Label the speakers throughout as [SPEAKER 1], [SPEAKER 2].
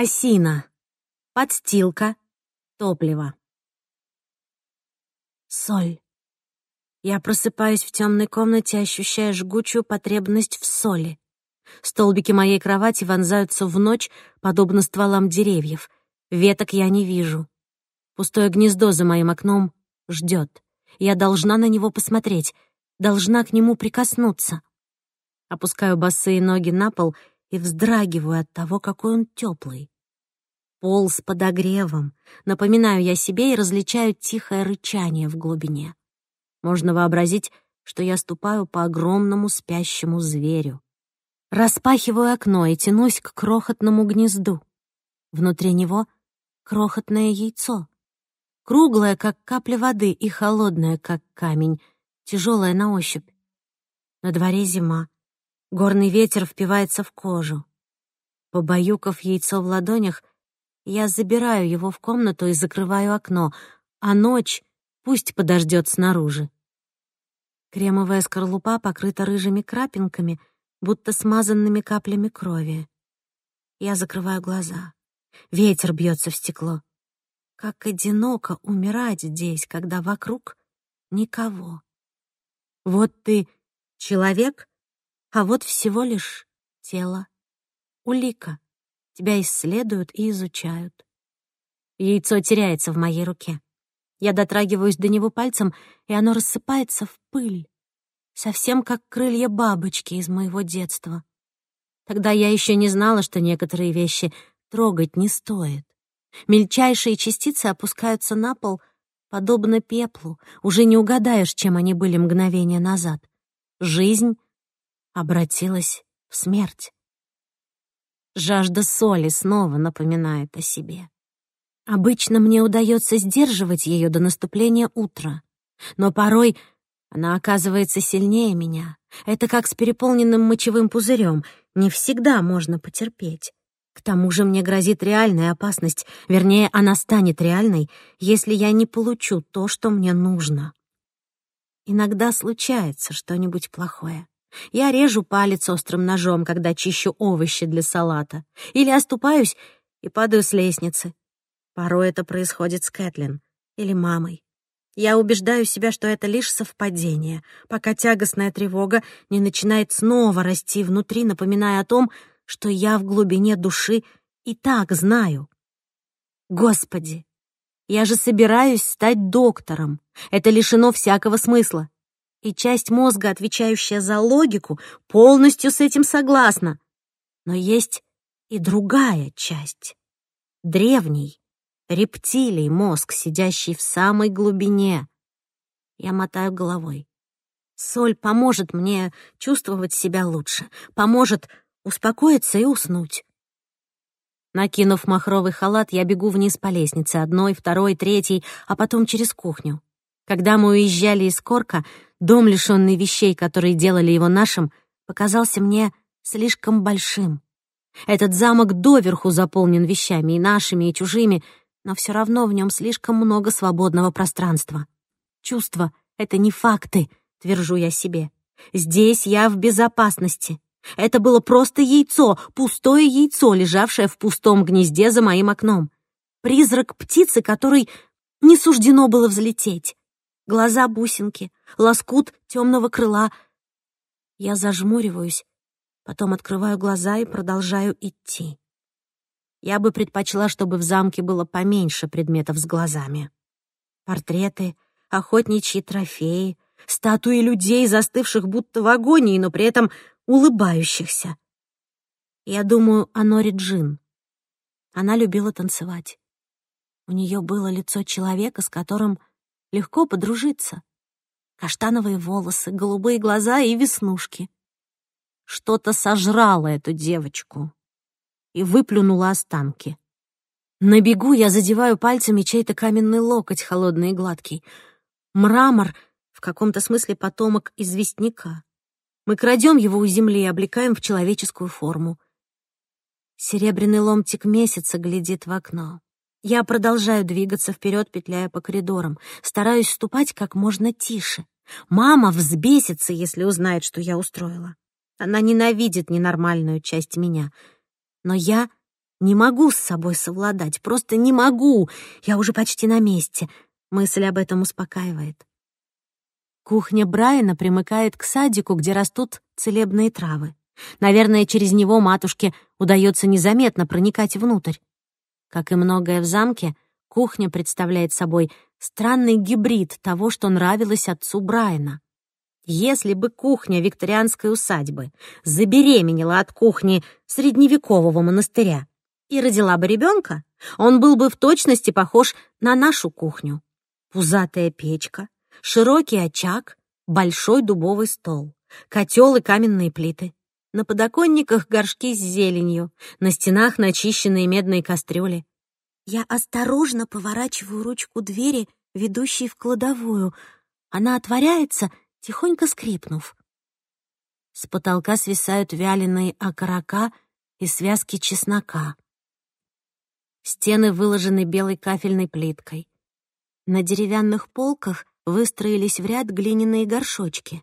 [SPEAKER 1] Осина. Подстилка. Топливо. Соль. Я просыпаюсь в темной комнате, ощущая жгучую потребность в соли. Столбики моей кровати вонзаются в ночь, подобно стволам деревьев. Веток я не вижу. Пустое гнездо за моим окном ждет. Я должна на него посмотреть, должна к нему прикоснуться. Опускаю босые ноги на пол — и вздрагиваю от того, какой он теплый. Пол с подогревом. Напоминаю я себе и различаю тихое рычание в глубине. Можно вообразить, что я ступаю по огромному спящему зверю. Распахиваю окно и тянусь к крохотному гнезду. Внутри него крохотное яйцо. Круглое, как капля воды, и холодное, как камень, тяжелое на ощупь. На дворе зима. Горный ветер впивается в кожу. Побаюков яйцо в ладонях, я забираю его в комнату и закрываю окно, а ночь пусть подождет снаружи. Кремовая скорлупа покрыта рыжими крапинками, будто смазанными каплями крови. Я закрываю глаза. Ветер бьется в стекло. Как одиноко умирать здесь, когда вокруг никого. Вот ты человек, а вот всего лишь тело, улика. Тебя исследуют и изучают. Яйцо теряется в моей руке. Я дотрагиваюсь до него пальцем, и оно рассыпается в пыль. Совсем как крылья бабочки из моего детства. Тогда я еще не знала, что некоторые вещи трогать не стоит. Мельчайшие частицы опускаются на пол, подобно пеплу. Уже не угадаешь, чем они были мгновение назад. Жизнь обратилась в смерть. Жажда соли снова напоминает о себе. Обычно мне удается сдерживать ее до наступления утра, но порой она оказывается сильнее меня. Это как с переполненным мочевым пузырем. Не всегда можно потерпеть. К тому же мне грозит реальная опасность, вернее, она станет реальной, если я не получу то, что мне нужно. Иногда случается что-нибудь плохое. Я режу палец острым ножом, когда чищу овощи для салата. Или оступаюсь и падаю с лестницы. Порой это происходит с Кэтлин или мамой. Я убеждаю себя, что это лишь совпадение, пока тягостная тревога не начинает снова расти внутри, напоминая о том, что я в глубине души и так знаю. Господи, я же собираюсь стать доктором. Это лишено всякого смысла и часть мозга, отвечающая за логику, полностью с этим согласна. Но есть и другая часть. Древний, рептилий мозг, сидящий в самой глубине. Я мотаю головой. Соль поможет мне чувствовать себя лучше, поможет успокоиться и уснуть. Накинув махровый халат, я бегу вниз по лестнице, одной, второй, третьей, а потом через кухню. Когда мы уезжали из Корка, дом, лишённый вещей, которые делали его нашим, показался мне слишком большим. Этот замок доверху заполнен вещами, и нашими, и чужими, но всё равно в нём слишком много свободного пространства. Чувства — это не факты, твержу я себе. Здесь я в безопасности. Это было просто яйцо, пустое яйцо, лежавшее в пустом гнезде за моим окном. Призрак птицы, который не суждено было взлететь глаза бусинки, лоскут темного крыла. Я зажмуриваюсь, потом открываю глаза и продолжаю идти. Я бы предпочла, чтобы в замке было поменьше предметов с глазами. Портреты, охотничьи трофеи, статуи людей, застывших будто в агонии, но при этом улыбающихся. Я думаю о Норе Джин. Она любила танцевать. У нее было лицо человека, с которым легко подружиться. Каштановые волосы, голубые глаза и веснушки. Что-то сожрало эту девочку и выплюнуло останки. На бегу я задеваю пальцами чей-то каменный локоть, холодный и гладкий. Мрамор в каком-то смысле потомок известняка. Мы крадем его у земли и облекаем в человеческую форму. Серебряный ломтик месяца глядит в окно. Я продолжаю двигаться вперед, петляя по коридорам, стараюсь ступать как можно тише. Мама взбесится, если узнает, что я устроила. Она ненавидит ненормальную часть меня. Но я не могу с собой совладать, просто не могу. Я уже почти на месте. Мысль об этом успокаивает. Кухня Брайана примыкает к садику, где растут целебные травы. Наверное, через него матушке удается незаметно проникать внутрь. Как и многое в замке, кухня представляет собой странный гибрид того, что нравилось отцу Брайана. Если бы кухня викторианской усадьбы забеременела от кухни средневекового монастыря и родила бы ребенка, он был бы в точности похож на нашу кухню. Пузатая печка, широкий очаг, большой дубовый стол, котел и каменные плиты. На подоконниках горшки с зеленью, на стенах начищенные медные кастрюли. Я осторожно поворачиваю ручку двери, ведущей в кладовую. Она отворяется, тихонько скрипнув. С потолка свисают вяленые окорока и связки чеснока. Стены выложены белой кафельной плиткой. На деревянных полках выстроились в ряд глиняные горшочки.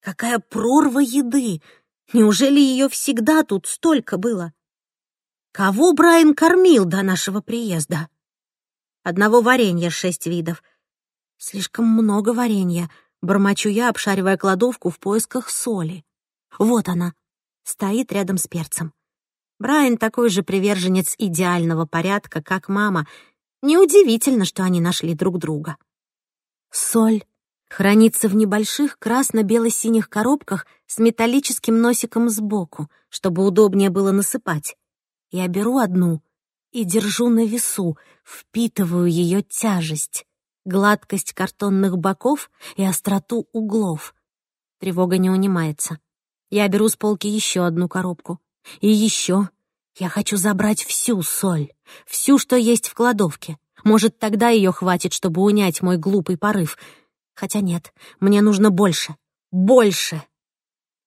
[SPEAKER 1] «Какая прорва еды!» Неужели ее всегда тут столько было? Кого Брайан кормил до нашего приезда? Одного варенья шесть видов. Слишком много варенья. Бормочу я, обшаривая кладовку в поисках соли. Вот она. Стоит рядом с перцем. Брайан такой же приверженец идеального порядка, как мама. Неудивительно, что они нашли друг друга. Соль хранится в небольших красно-бело-синих коробках с металлическим носиком сбоку, чтобы удобнее было насыпать. Я беру одну и держу на весу, впитываю ее тяжесть, гладкость картонных боков и остроту углов. Тревога не унимается. Я беру с полки еще одну коробку. И еще. Я хочу забрать всю соль, всю, что есть в кладовке. Может, тогда ее хватит, чтобы унять мой глупый порыв — Хотя нет, мне нужно больше, больше.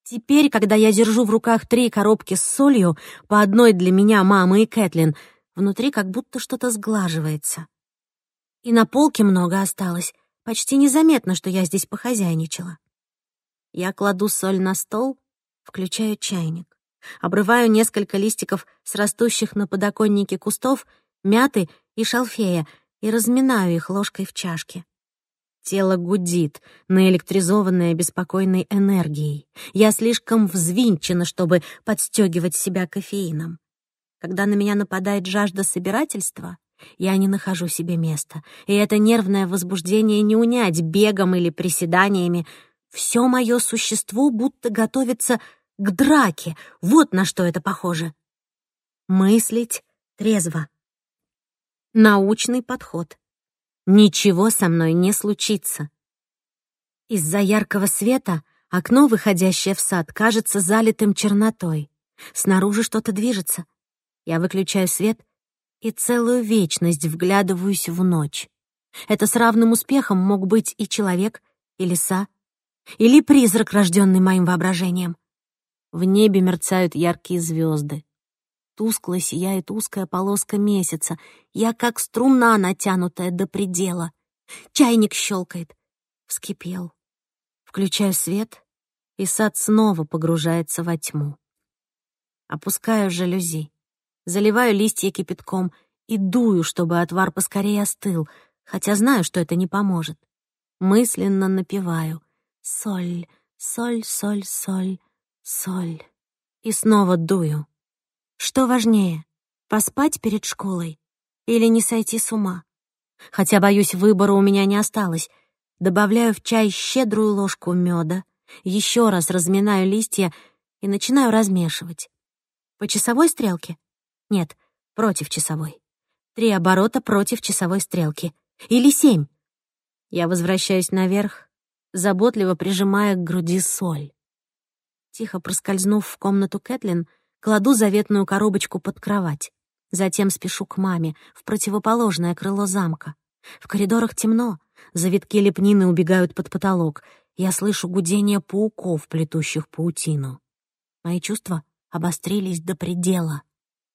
[SPEAKER 1] Теперь, когда я держу в руках три коробки с солью, по одной для меня, мамы и Кэтлин, внутри как будто что-то сглаживается. И на полке много осталось. Почти незаметно, что я здесь похозяйничала. Я кладу соль на стол, включаю чайник. Обрываю несколько листиков с растущих на подоконнике кустов, мяты и шалфея и разминаю их ложкой в чашке. Тело гудит, наэлектризованное беспокойной энергией. Я слишком взвинчена, чтобы подстегивать себя кофеином. Когда на меня нападает жажда собирательства, я не нахожу себе места, и это нервное возбуждение не унять бегом или приседаниями. Все мое существо будто готовится к драке. Вот на что это похоже. Мыслить трезво. Научный подход. Ничего со мной не случится. Из-за яркого света окно, выходящее в сад, кажется залитым чернотой. Снаружи что-то движется. Я выключаю свет и целую вечность вглядываюсь в ночь. Это с равным успехом мог быть и человек, и лиса, или призрак, рожденный моим воображением. В небе мерцают яркие звезды тускло сияет узкая полоска месяца. Я как струна, натянутая до предела. Чайник щелкает. Вскипел. Включаю свет, и сад снова погружается во тьму. Опускаю жалюзи. Заливаю листья кипятком и дую, чтобы отвар поскорее остыл, хотя знаю, что это не поможет. Мысленно напеваю «Соль, соль, соль, соль, соль» и снова дую. Что важнее, поспать перед школой или не сойти с ума? Хотя, боюсь, выбора у меня не осталось. Добавляю в чай щедрую ложку меда, еще раз разминаю листья и начинаю размешивать. По часовой стрелке? Нет, против часовой. Три оборота против часовой стрелки. Или семь. Я возвращаюсь наверх, заботливо прижимая к груди соль. Тихо проскользнув в комнату Кэтлин, кладу заветную коробочку под кровать. Затем спешу к маме, в противоположное крыло замка. В коридорах темно, завитки лепнины убегают под потолок. Я слышу гудение пауков, плетущих паутину. Мои чувства обострились до предела.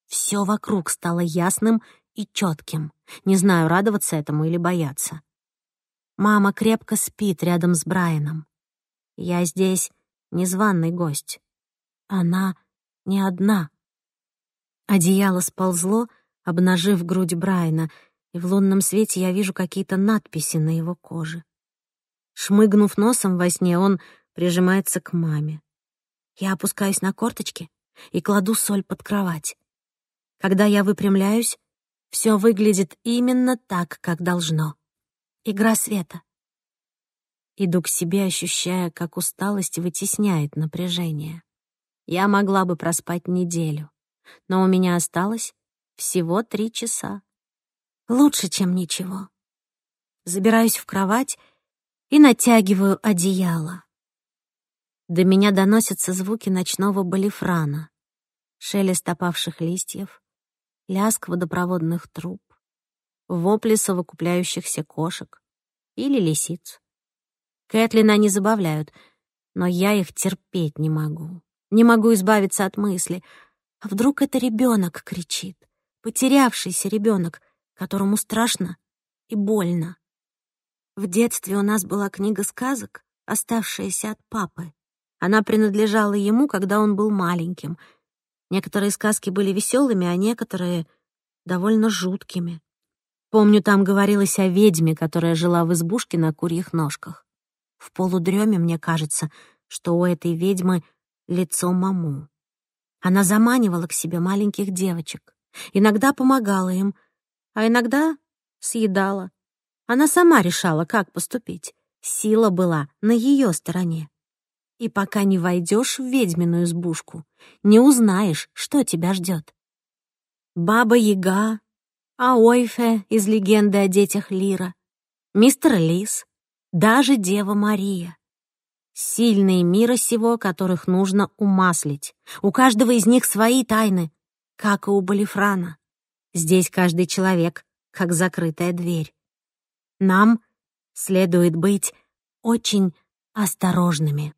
[SPEAKER 1] Все вокруг стало ясным и четким. Не знаю, радоваться этому или бояться. Мама крепко спит рядом с Брайаном. Я здесь незваный гость. Она не одна. Одеяло сползло, обнажив грудь Брайана, и в лунном свете я вижу какие-то надписи на его коже. Шмыгнув носом во сне, он прижимается к маме. Я опускаюсь на корточки и кладу соль под кровать. Когда я выпрямляюсь, все выглядит именно так, как должно. Игра света. Иду к себе, ощущая, как усталость вытесняет напряжение. Я могла бы проспать неделю, но у меня осталось всего три часа. Лучше, чем ничего. Забираюсь в кровать и натягиваю одеяло. До меня доносятся звуки ночного балифрана, шелест опавших листьев, лязг водопроводных труб, вопли совокупляющихся кошек или лисиц. Кэтлина они забавляют, но я их терпеть не могу. Не могу избавиться от мысли. А вдруг это ребенок кричит? Потерявшийся ребенок, которому страшно и больно. В детстве у нас была книга сказок, оставшаяся от папы. Она принадлежала ему, когда он был маленьким. Некоторые сказки были веселыми, а некоторые — довольно жуткими. Помню, там говорилось о ведьме, которая жила в избушке на курьих ножках. В полудреме мне кажется, что у этой ведьмы лицо маму. Она заманивала к себе маленьких девочек, иногда помогала им, а иногда съедала. Она сама решала, как поступить. Сила была на ее стороне. И пока не войдешь в ведьминую избушку, не узнаешь, что тебя ждет. Баба-яга, Аойфе из легенды о детях Лира, мистер Лис, даже Дева Мария — Сильные мира сего, которых нужно умаслить. У каждого из них свои тайны, как и у Балифрана. Здесь каждый человек как закрытая дверь. Нам следует быть очень осторожными.